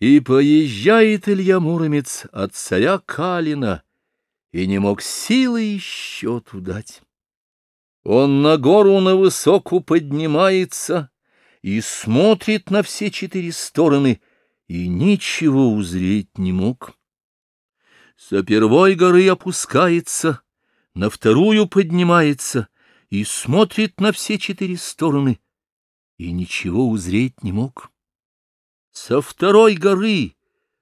И поезжает Илья Муромец от царя Калина, и не мог силы еще дать. Он на гору на высоку поднимается и смотрит на все четыре стороны, и ничего узреть не мог. Со первой горы опускается, на вторую поднимается и смотрит на все четыре стороны, и ничего узреть не мог. Со второй горы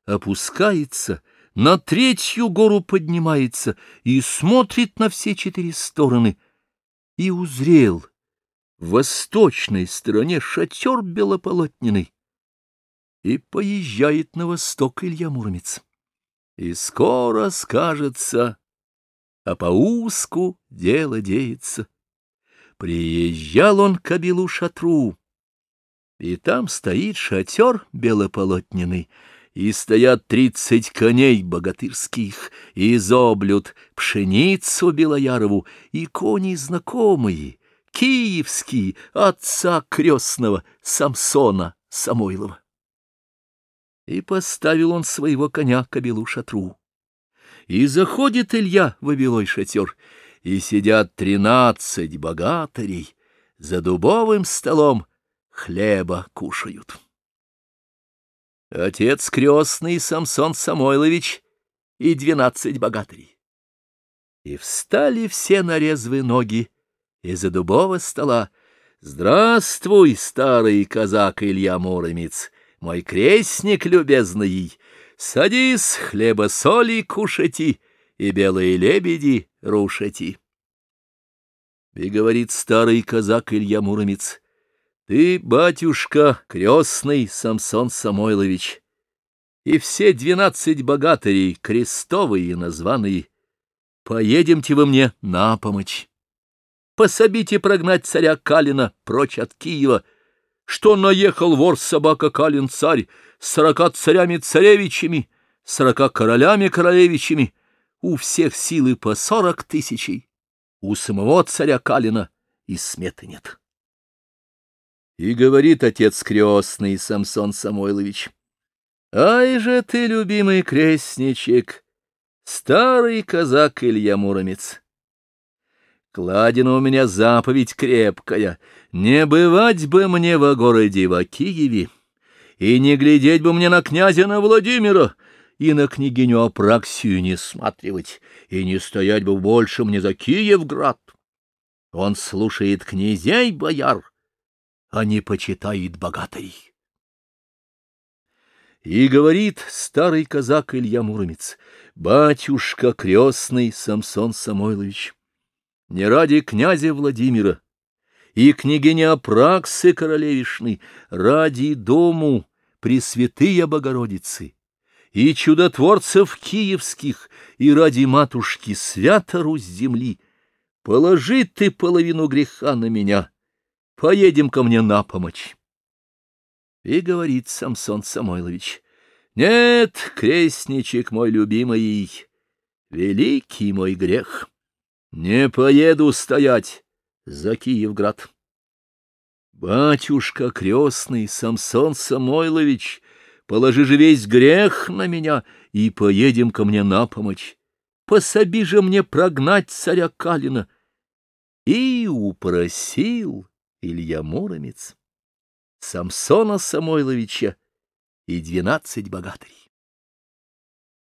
опускается, на третью гору поднимается и смотрит на все четыре стороны, и узрел в восточной стороне шатер белополотненный, и поезжает на восток Илья Муромец. И скоро скажется, а по узку дело деется. Приезжал он к Абилу шатру, и там стоит шатер белополотненный, и стоят тридцать коней богатырских, и изоблют пшеницу Белоярову, и кони знакомые, киевские, отца крестного Самсона Самойлова. И поставил он своего коня к обелу шатру. И заходит Илья в обелой шатер, и сидят тринадцать богатырей за дубовым столом, хлеба кушают. Отец крестный Самсон Самойлович и двенадцать богатырей. И встали все на резвые ноги из-за дубового стола. Здравствуй, старый казак Илья Муромец, мой крестник любезный, садись, хлеба соли кушати и белые лебеди рушати. И говорит старый казак Илья Муромец, ты, батюшка, крестный Самсон Самойлович, и все двенадцать богатырей, крестовые названные, поедемте вы мне на помощь. Пособите прогнать царя Калина прочь от Киева, что наехал вор-собака Калин-царь с сорока царями-царевичами, сорока королями-королевичами, у всех силы по сорок тысячей, у самого царя Калина и сметы нет. И говорит отец крестный Самсон Самойлович, «Ай же ты, любимый крестничек, старый казак Илья Муромец! Кладина у меня заповедь крепкая, не бывать бы мне во городе во Киеве, и не глядеть бы мне на князя на Владимира, и на княгиню Апраксию не сматривать, и не стоять бы больше мне за Киевград. Он слушает князей бояр, а не почитает богатырей. И говорит старый казак Илья Муромец, батюшка крестный Самсон Самойлович, не ради князя Владимира и княгини Апраксы королевишны, ради дому Пресвятые Богородицы и чудотворцев киевских, и ради матушки свято Русь земли, положи ты половину греха на меня, поедем ко мне на помощь. И говорит Самсон Самойлович, нет, крестничек мой любимый, великий мой грех, не поеду стоять за Киевград. Батюшка крестный Самсон Самойлович, положи же весь грех на меня и поедем ко мне на помощь. Пособи же мне прогнать царя Калина. И упросил Илья Муромец, Самсона Самойловича и двенадцать богатырей.